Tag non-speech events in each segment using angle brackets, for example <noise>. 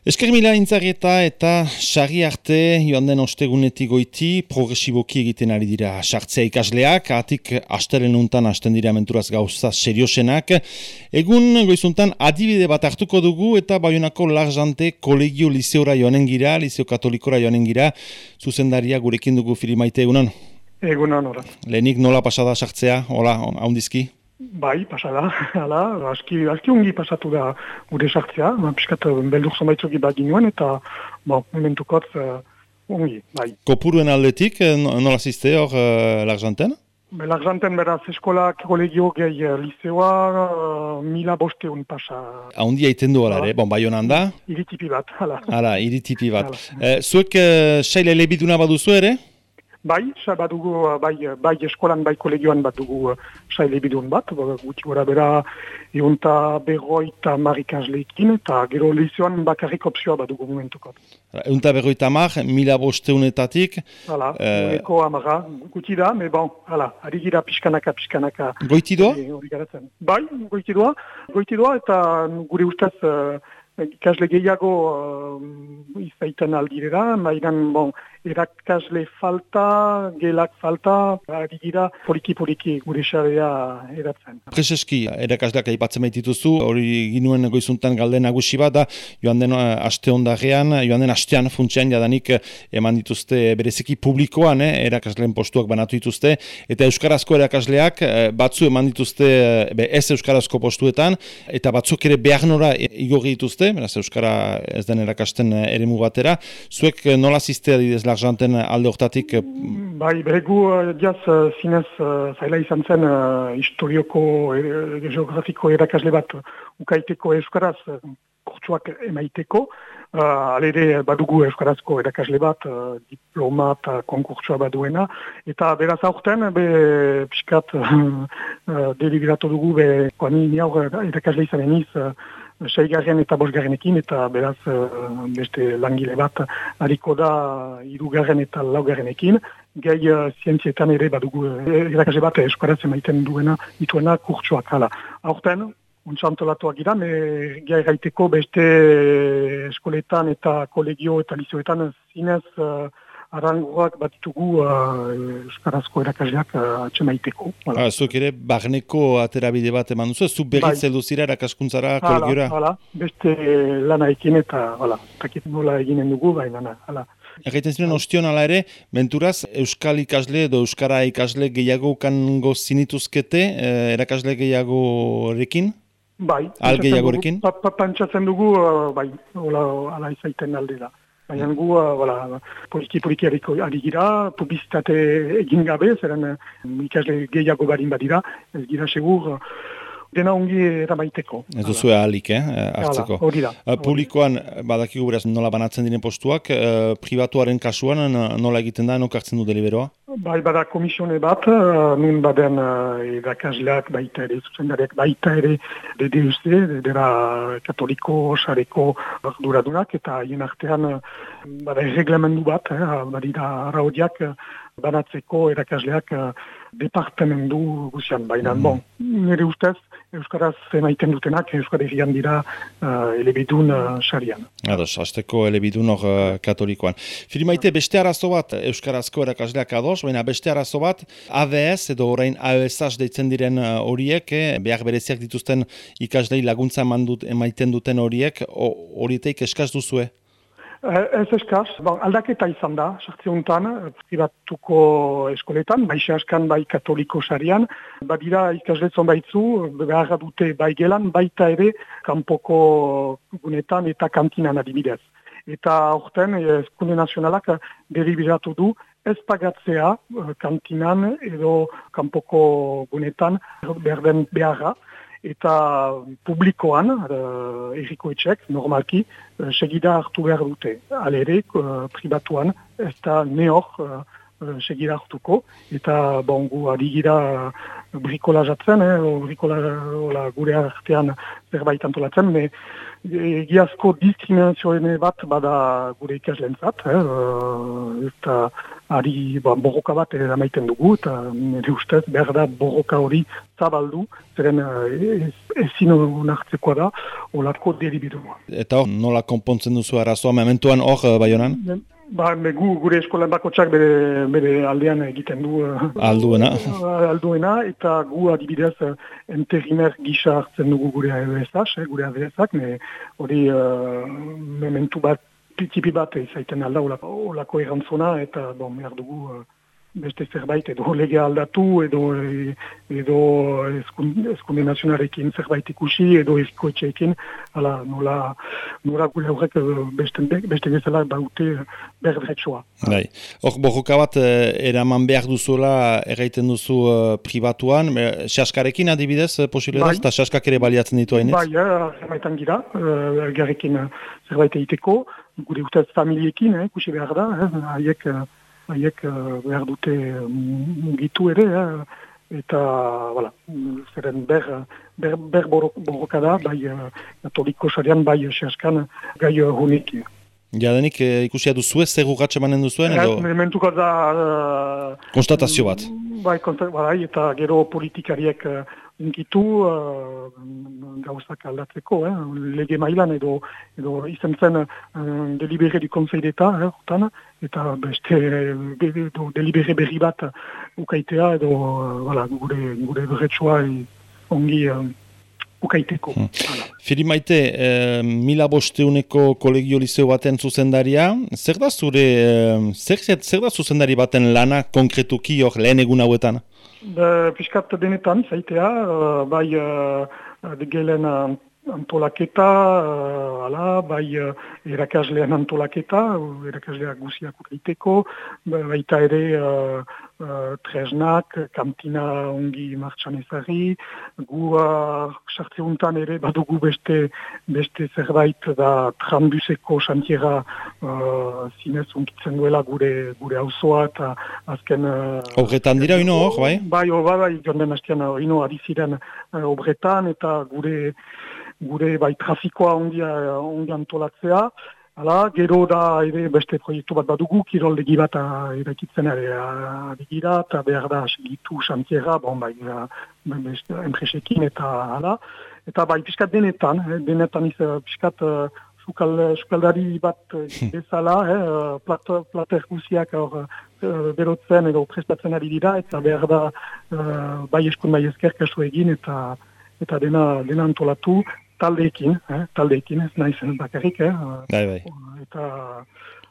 Esker mila intzarrieta eta sari arte joan den ostegunetik goiti progresiboki egiten ari dira sartzea ikasleak, atik asteren untan asten dira menturaz gauza seriosenak. Egun goizuntan adibide bat hartuko dugu eta baionako larzante kolegio liseora joanen gira, liseo katolikora joanen gira, zuzendaria gurekin dugu filimaite egunon. Egunon, ora. Lehenik nola pasada sartzea, hola, haundizki? Bai, pasada, <laughs> hala, aski, aski ungi pasatu da gure sartzea, ba, piskat beldur zomaitzuki bat ginoen, eta bo, momentukot uh, ungi, bai. Kopuruen aldetik, eh, nola ziste hor uh, l'argenten? L'argenten beraz eskola kolegio gehi liseoa uh, mila bosteun pasa. Haundi haiten du ere, bon, bai honan da? Iritipi bat, hala. Hala, iritipi bat. Eh, zuek uh, saile lebiduna baduzu ere? Bai, sa badugu, bai, bai eskolan, bai kolegioan bat dugu saile bidun bat, guti gora bera eunta berroita marikazleikin, eta gero lizioan bakarrik opzioa bat dugu momentukot. Eunta berroita mar, mila bosteunetatik. Hala, eh... eko amara, guti da, me bon, hala, ari gira pixkanaka, pixkanaka. Goitidoa? E, bai, goitidoa, goitidoa, eta gure ustez... Uh, ikasle gehiago uh, izaiten aldirera, maigan, bon, erakasle falta, gelak falta, ari gira poliki-poliki gure xarea eratzen. Prezeski, erakasleak aipatzen baitituzu, hori ginuen goizuntan galde nagusi bat, da, joan den uh, aste ondarean, joan den astean funtsean jadanik uh, eman dituzte bereziki publikoan, eh, erakasleen postuak banatu dituzte, eta Euskarazko erakasleak batzu eman dituzte be, ez Euskarazko postuetan, eta batzuk ere behar nora igorri dituzte, beraz Euskara ez den erakasten eremu batera, zuek nola ziztea didez l'argenten alde hortatik? Eh, bai, beregu diaz uh, zinez uh, zaila izan zen historioko, geografiko erakasle bat ukaiteko euskaraz kurtsuak emaiteko. Uh, alere badugu euskarazko erakasle bat, uh, diploma eta konkurtsua baduena. Eta beraz aurten, be, piskat, uh, <laughs> deliberatu dugu, be, koani niaur erakasle izan eniz, uh, seigarren eta bosgarrenekin, eta beraz uh, beste langile bat hariko da irugarren eta laugarrenekin. Gai uh, zientzietan ere badugu uh, bat eskuaratzen maiten duena dituena kurtsuak hala. Aurten, untsantolatuak gira, me gai gaiteko beste eskoletan eta kolegio eta lizoetan zinez arangoak bat ditugu uh, Euskarazko erakasleak uh, atxemaiteko. Ah, zuek ere, barneko aterabide bat eman duzu, zu berriz bai. zira erakaskuntzara, kolegiora? Hala, beste lana ekin eta, hala, takit nola eginen dugu, baina, hala. Erraiten ziren, ostion ala ere, menturaz, Euskal ikasle edo Euskara ikasle gehiago kango zinituzkete, eh, erakasle gehiago rekin? Bai. Al gehiago rekin? Pantsatzen dugu, uh, bai, hola, ala izaiten alde da. Baina gu, uh, poliki-poliki ari gira, publizitate egin gabe, zeren uh, ikasle gehiago barin badira, ez gira segur, dena ongi eramaiteko. Ez duzu ahalik, eh, hartzeko. Hori da. Publikoan, badakigu beraz nola banatzen diren postuak, privatuaren kasuan nola egiten da, nokartzen du deliberoa? Bai, bada komisione bat, uh, nun baden uh, edakazleak baita ere, zuzendareak baita ere, DDUC, dera katoliko, sareko duradunak, eta hien artean, uh, bada erreglamendu bat, eh, badira araudiak, banatzeko erakasleak uh, departamendu guzian, baina, mm. bon, nire ustez, Euskaraz emaiten dutenak, Euskara egian dira uh, elebidun uh, sarian. Ados, azteko elebidun hor uh, katolikoan. Filimaite, beste arazo bat Euskarazko erakasleak ados, baina beste arazo bat ABS edo orain AESAS deitzen diren uh, horiek, eh, behar bereziak dituzten ikaslei laguntza emaiten duten horiek, horieteik eskaz duzue? Eh, ez eskaz, bon, aldaketa izan da, sartzeuntan, privatuko eskoletan, bai askan bai katoliko sarian, badira ikasletzon baitzu, beharra dute bai gelan, baita ere kanpoko gunetan eta kantinan adibidez. Eta orten, eskunde nazionalak deribiratu du, ez pagatzea eh, kantinan edo kanpoko gunetan berden beharra, eta publikoan, uh, erriko etxek, normalki, uh, segida hartu behar dute. Alere, uh, pribatuan, ez da neor uh, segida hartuko, eta bongu adigira uh, brikola jatzen, eh, brikola gure artean zerbait antolatzen, me egiazko diskriminazioen bat bada gure ikaslen zat, eh, eta ari ba, borroka bat eramaiten dugu, eta nire ustez behar da borroka hori zabaldu, zeren ez, ezin onartzekoa da, olako deribidua. Eta nola konpontzen duzu arazoa, mementuan hor, bai honan? Ba, gu, gure eskolan bako txak bere, bere aldean egiten du. Alduena. <laughs> alduena, eta gu adibidez enterimer gisa hartzen dugu gure ABSH, eh, gure ABSak, hori uh, mementu bat, pitipi bat izaiten alda olako, erantzona, eta bon, behar dugu... Beste zerbait edo lege aldatu edo edo eskunde nazionarekin zerbait ikusi edo ezkoetxeekin ala nola nola gure horrek eh, beste, beste bezala baute berdretsoa. Bai. Hor borroka bat eh, eraman behar duzuela erraiten duzu uh, pribatuan, xaskarekin adibidez posible da, bai. eta xaskak ere baliatzen ditu hainez? Bai, zerbaitan gira, uh, zerbait egiteko, gure ustez familiekin, eh, ikusi behar da, haiek haiek uh, behar dute mugitu ere, eh, eta, voilà, zeren ber, ber, ber borroka da, bai uh, katoliko sarean, bai seskan gai honik. Ja, denik eh, ikusia duzu ez, zer gugatxe manen duzuen, edo? Ez, mentuko da... Konstatazio bat. Bai, bai, eta gero politikariek inkitu uh, gauzak aldatzeko, eh? lege mailan edo, edo izen zen uh, delibere di konsei d'eta, eh, eta beste edo delibere berri bat ukaitea edo uh, gure, gure berretsua ongi uh, ukaiteko. Hmm. Fili maite, eh, mila bosteuneko kolegio liceo baten zuzendaria, zer da zure, eh, zer, zer da zuzendari baten lana konkretuki hor lehen egun hauetan? Piskat denetan, zaitea, uh, bai uh, gelen uh, antolaketa, uh, ala, bai uh, erakaslean antolaketa, erakasleak guziak ukaiteko, baita ere uh, uh, tresnak, kantina ongi martxan ezari, gu uh, ere badugu beste, beste zerbait da trambuseko xantiera uh, zinez unkitzen duela gure gure auzoa eta azken... Uh, obretan dira ino hor, bai? Bai, bai, bai, jonden hastian ino adiziren uh, obretan eta gure gure bai trafikoa ongi, ongi antolatzea, Hala, gero da ere beste proiektu bat badugu, kirol legi bat erakitzen ere adigira, eta behar da segitu xantiera, bon, bai, enpresekin eta hala. Eta bai, piskat denetan, eh, denetan iz, piskat uh, sukaldari bat bezala, eh, plat, plater guziak hor berotzen edo prestatzen ari dira, eta behar da uh, bai eskun bai ezker kasu egin, eta eta dena, dena antolatu, taldeekin, eh, taldeekin ez nahi zen bakarrik, eh, bai, bai. eta,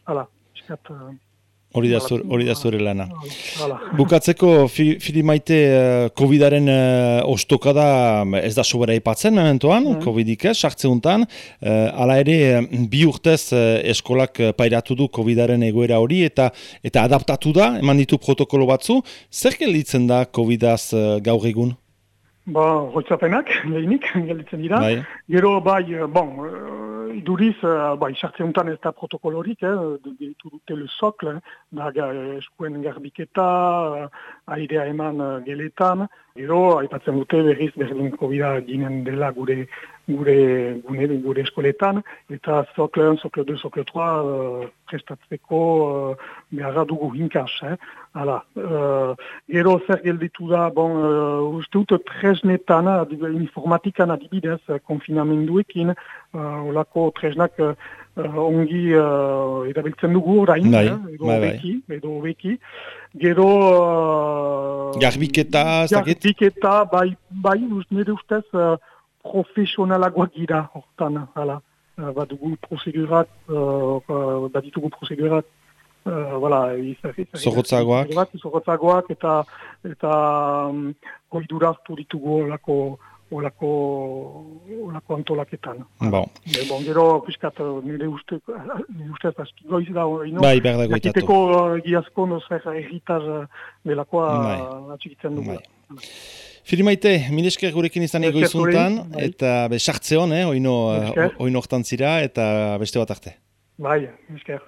hala, eskat... Eh, hori da, zur, hori da zure lana. Bukatzeko, fili maite, uh, COVID-aren uh, ostokada ez da sobera ipatzen, mementoan, mm. COVID-ik ez, sartze uh, ala ere, bi urtez uh, eskolak pairatu du COVID-aren egoera hori, eta eta adaptatu da, eman ditu protokolo batzu, zer gelitzen da COVID-az uh, gaur egun? Ba, hoitzapenak, <laughs> lehinik, gelditzen dira. Bai. Gero, bai, eh, bon, uh, iduriz, uh, bai, sartze honetan ez da protokolorik, eh, dut dute le sokle, da eskuen garbiketa, airea eman uh, geletan. Gero, aipatzen dute berriz berdin COVID-a ginen dela gure gure gune gure eskoletan eta sokle 1, sokle 2, sokle 3 uh, prestatzeko uh, beharra dugu hinkas, eh? Hala, uh, gero zer gelditu da, bon, uh, uste dut tresnetan, informatikan adibidez, konfinamenduekin, uh, olako tresnak uh, ongi uh, edabiltzen dugu orain, bai, eh? edo bai, bai. beki, edo beki. Gero... Uh, garbiketa, garbiketa, bai, bai, nire ustez, uh, profesionalagoak gira hortan, hala. Uh, badugu prozedurat, uh, baditugu prozedurat, uh, voilà, Zorrotzagoak. Zorrotzagoak eta eta um, goidura hartu ditugu olako olako, olako antolaketan. Bon. E, bon, gero, piskat, nire uste, nire uste, azki goiz da, ino, bai, berda goitatu. Jakiteko giazko, no zer, erritar delakoa bai. atxikitzen dugu. Bai. Filimaite, minesker gurekin izan ego izuntan, bai. eta be, sartze hon, eh, oino, oino zira, eta beste bat arte. Bai, minesker.